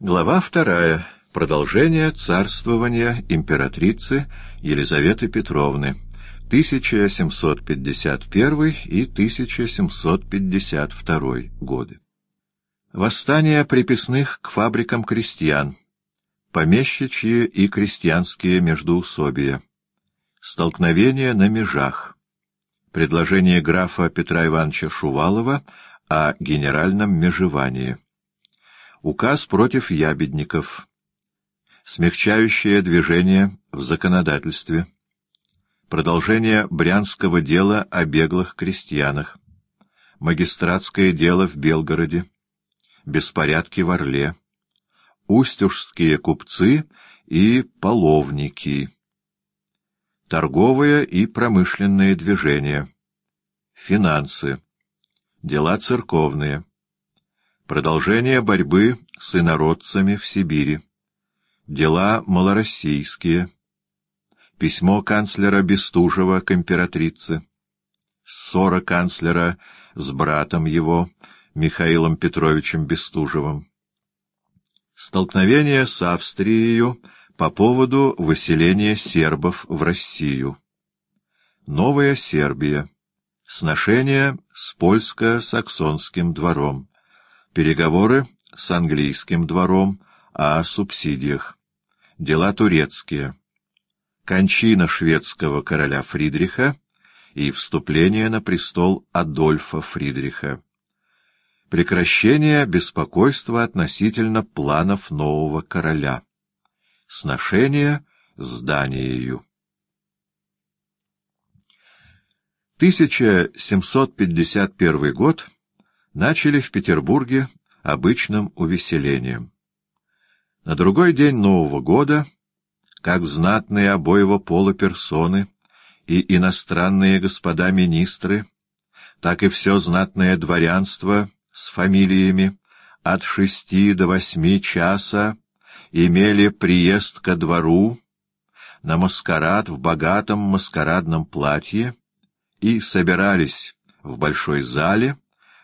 Глава вторая. Продолжение царствования императрицы Елизаветы Петровны. 1751 и 1752 годы. Восстание приписных к фабрикам крестьян. Помещичьи и крестьянские междоусобия. Столкновение на межах. Предложение графа Петра Ивановича Шувалова о генеральном межевании. Указ против ябедников. Смягчающее движение в законодательстве. Продолжение брянского дела о беглых крестьянах. Магистратское дело в Белгороде. Беспорядки в Орле. Устюжские купцы и половники. Торговое и промышленное движение. Финансы. Дела церковные. Продолжение борьбы с инородцами в Сибири. Дела малороссийские. Письмо канцлера Бестужева к императрице. Ссора канцлера с братом его, Михаилом Петровичем Бестужевым. Столкновение с Австрией по поводу выселения сербов в Россию. Новая Сербия. Сношение с польско-саксонским двором. Переговоры с английским двором о субсидиях. Дела турецкие. Кончина шведского короля Фридриха и вступление на престол Адольфа Фридриха. Прекращение беспокойства относительно планов нового короля. Сношение с Данией. 1751 год начали в Петербурге обычным увеселением. На другой день Нового года, как знатные обоего пола персоны и иностранные господа министры, так и все знатное дворянство с фамилиями от шести до восьми часа имели приезд ко двору на маскарад в богатом маскарадном платье, и собирались в большой зале,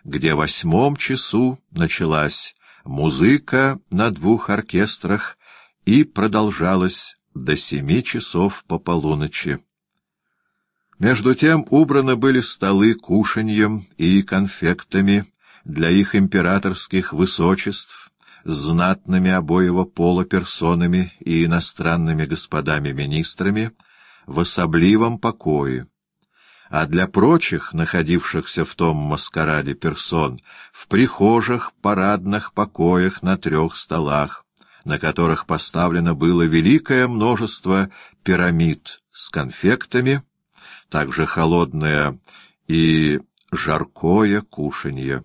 где в восьмом часу началась музыка на двух оркестрах и продолжалась до семи часов по полуночи. Между тем убраны были столы кушаньем и конфектами для их императорских высочеств, знатными обоего пола персонами и иностранными господами-министрами в особливом покое, а для прочих, находившихся в том маскараде персон, в прихожих, парадных покоях на трех столах, на которых поставлено было великое множество пирамид с конфектами, также холодное и жаркое кушанье.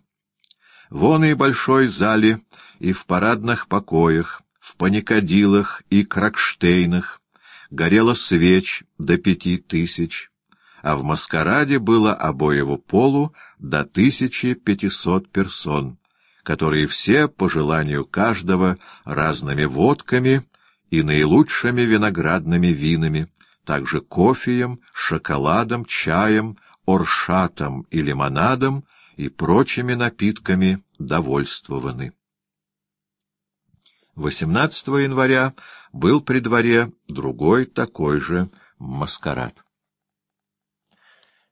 Вон и большой зале, и в парадных покоях, в паникадилах и кракштейнах горело свеч до пяти тысяч, а в маскараде было обоего полу до тысячи пятисот персон, которые все, по желанию каждого, разными водками и наилучшими виноградными винами, также кофеем, шоколадом, чаем, оршатом и лимонадом и прочими напитками довольствованы. 18 января был при дворе другой такой же маскарад.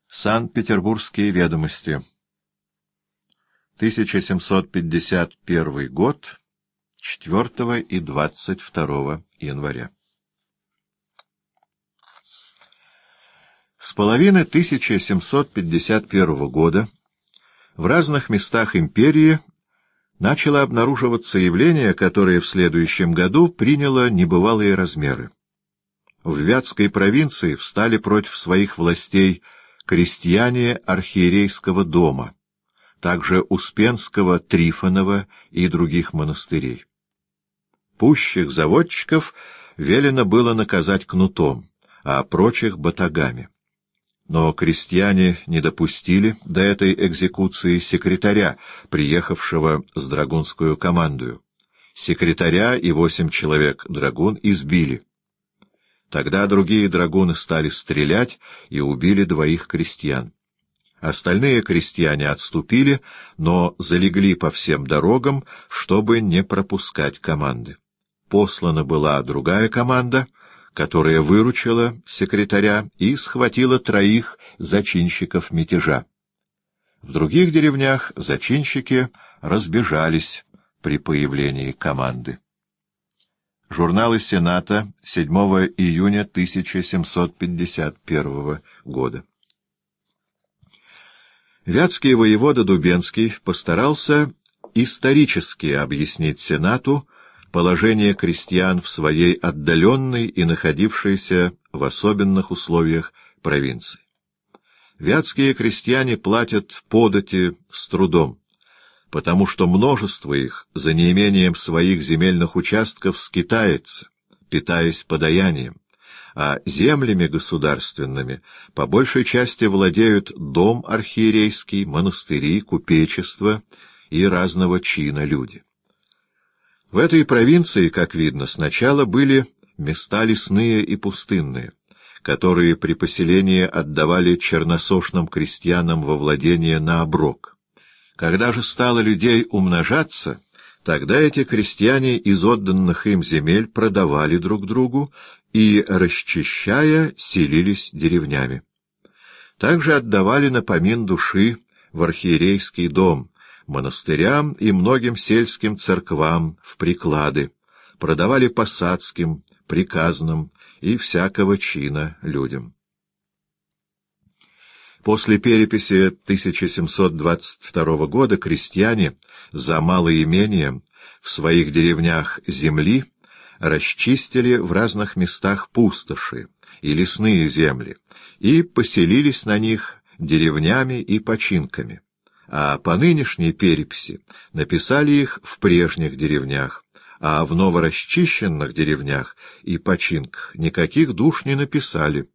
Санкт-Петербургские ведомости. 1751 год, 4 и 22 января. С половины 1751 года в разных местах империи начало обнаруживаться явление, которое в следующем году приняло небывалые размеры. В Вятской провинции встали против своих властей крестьяне архиерейского дома, также Успенского, Трифонова и других монастырей. Пущих заводчиков велено было наказать кнутом, а прочих — батагами. Но крестьяне не допустили до этой экзекуции секретаря, приехавшего с драгунскую командою. Секретаря и восемь человек драгун избили. Тогда другие драгуны стали стрелять и убили двоих крестьян. Остальные крестьяне отступили, но залегли по всем дорогам, чтобы не пропускать команды. Послана была другая команда, которая выручила секретаря и схватила троих зачинщиков мятежа. В других деревнях зачинщики разбежались при появлении команды. Журналы Сената 7 июня 1751 года. Вятский воевода Дубенский постарался исторически объяснить Сенату положение крестьян в своей отдаленной и находившейся в особенных условиях провинции. Вятские крестьяне платят подати с трудом, потому что множество их за неимением своих земельных участков скитается, питаясь подаянием а землями государственными по большей части владеют дом архиерейский, монастыри, купечество и разного чина люди. В этой провинции, как видно, сначала были места лесные и пустынные, которые при поселении отдавали черносошным крестьянам во владение на оброк. Когда же стало людей умножаться, тогда эти крестьяне из отданных им земель продавали друг другу и, расчищая, селились деревнями. Также отдавали напомин души в архиерейский дом, монастырям и многим сельским церквам в приклады, продавали посадским, приказным и всякого чина людям. После переписи 1722 года крестьяне за малое имение в своих деревнях земли расчистили в разных местах пустоши и лесные земли и поселились на них деревнями и починками, а по нынешней переписи написали их в прежних деревнях, а в новорасчищенных деревнях и починках никаких душ не написали.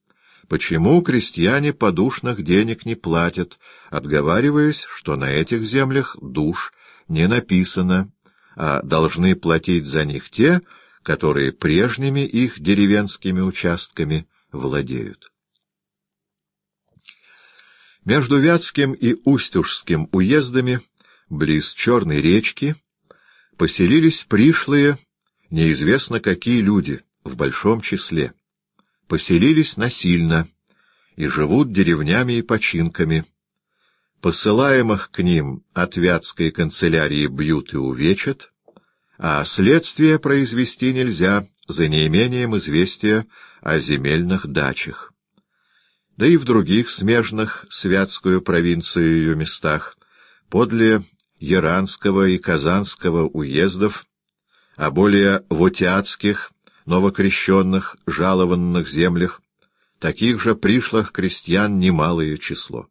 Почему крестьяне подушных денег не платят, отговариваясь, что на этих землях душ не написано, а должны платить за них те, которые прежними их деревенскими участками владеют. Между Вятским и Устюжским уездами, близ Черной речки, поселились пришлые, неизвестно какие люди, в большом числе. Поселились насильно и живут деревнями и починками. Посылаемых к ним от Вятской канцелярии бьют и увечат, а следствие произвести нельзя за неимением известия о земельных дачах. Да и в других смежных Святскую провинцию ее местах, подле Яранского и Казанского уездов, а более вотиатских, новокрещенных, жалованных землях, таких же пришлых крестьян немалое число.